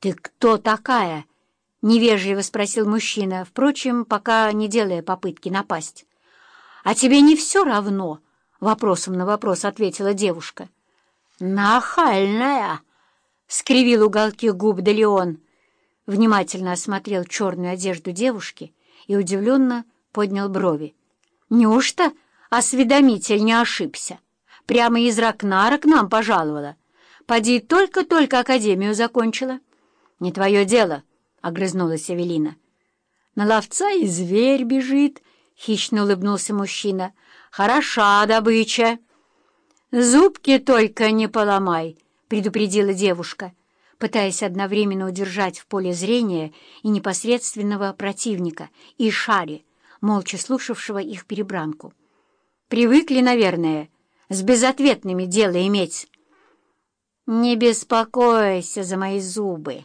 «Ты кто такая?» — невежливо спросил мужчина, впрочем, пока не делая попытки напасть. «А тебе не все равно?» — вопросом на вопрос ответила девушка. «Нахальная!» — скривил уголки губ Делеон. Внимательно осмотрел черную одежду девушки и удивленно поднял брови. «Неужто осведомитель не ошибся? Прямо из Ракнара к нам пожаловала. Поди только-только академию закончила». «Не твое дело», — огрызнулась Эвелина. «На ловца и зверь бежит», — хищно улыбнулся мужчина. «Хороша добыча». «Зубки только не поломай», — предупредила девушка, пытаясь одновременно удержать в поле зрения и непосредственного противника, и Шари, молча слушавшего их перебранку. «Привыкли, наверное, с безответными дело иметь». «Не беспокойся за мои зубы»,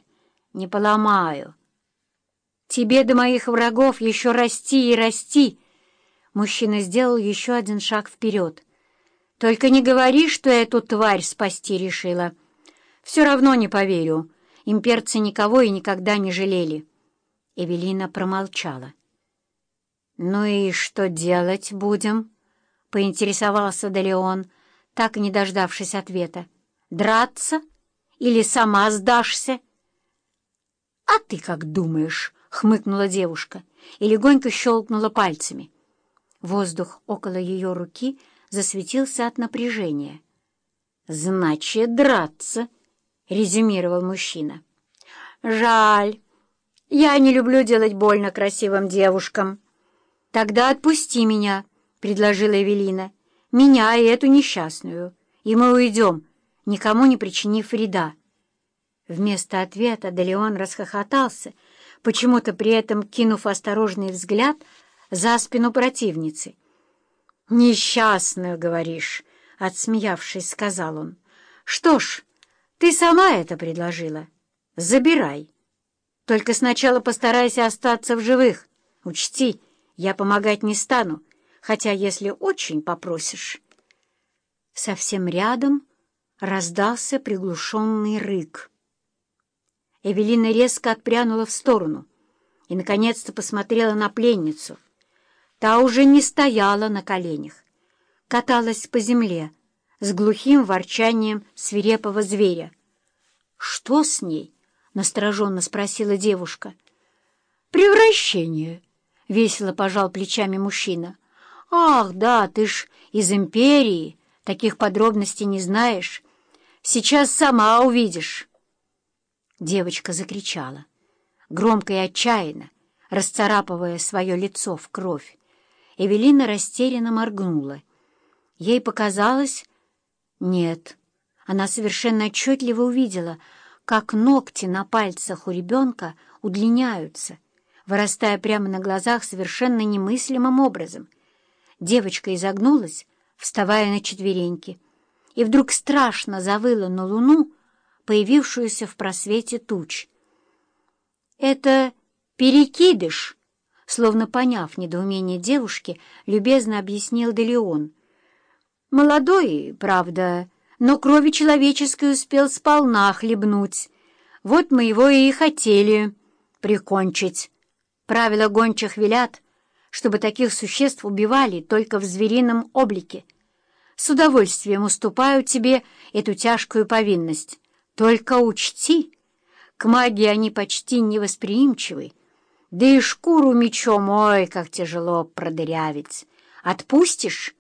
не поломаю. Тебе до моих врагов еще расти и расти. Мужчина сделал еще один шаг вперед. Только не говори, что эту тварь спасти решила. Все равно не поверю. Имперцы никого и никогда не жалели. Эвелина промолчала. «Ну и что делать будем?» — поинтересовался Далеон, так и не дождавшись ответа. «Драться? Или сама сдашься?» «А ты как думаешь?» — хмыкнула девушка и легонько щелкнула пальцами. Воздух около ее руки засветился от напряжения. «Значит, драться!» — резюмировал мужчина. «Жаль. Я не люблю делать больно красивым девушкам». «Тогда отпусти меня», — предложила Эвелина. «Меня и эту несчастную, и мы уйдем, никому не причинив вреда». Вместо ответа Делеон расхохотался, почему-то при этом кинув осторожный взгляд за спину противницы. «Несчастную, говоришь», — отсмеявшись, сказал он. «Что ж, ты сама это предложила. Забирай. Только сначала постарайся остаться в живых. Учти, я помогать не стану, хотя если очень попросишь». Совсем рядом раздался приглушенный рык. Эвелина резко отпрянула в сторону и, наконец-то, посмотрела на пленницу. Та уже не стояла на коленях, каталась по земле с глухим ворчанием свирепого зверя. «Что с ней?» — настороженно спросила девушка. «Превращение!» — весело пожал плечами мужчина. «Ах, да, ты ж из империи, таких подробностей не знаешь. Сейчас сама увидишь». Девочка закричала, громко и отчаянно, расцарапывая свое лицо в кровь. Эвелина растерянно моргнула. Ей показалось... Нет, она совершенно отчетливо увидела, как ногти на пальцах у ребенка удлиняются, вырастая прямо на глазах совершенно немыслимым образом. Девочка изогнулась, вставая на четвереньки, и вдруг страшно завыла на луну, появившуюся в просвете туч. «Это перекидыш!» Словно поняв недоумение девушки, любезно объяснил Делеон. «Молодой, правда, но крови человеческой успел сполна хлебнуть. Вот мы его и хотели прикончить. Правила гончих велят, чтобы таких существ убивали только в зверином облике. С удовольствием уступаю тебе эту тяжкую повинность». Только учти, к магии они почти невосприимчивы, да и шкуру мечом, ой, как тяжело продырявить. Отпустишь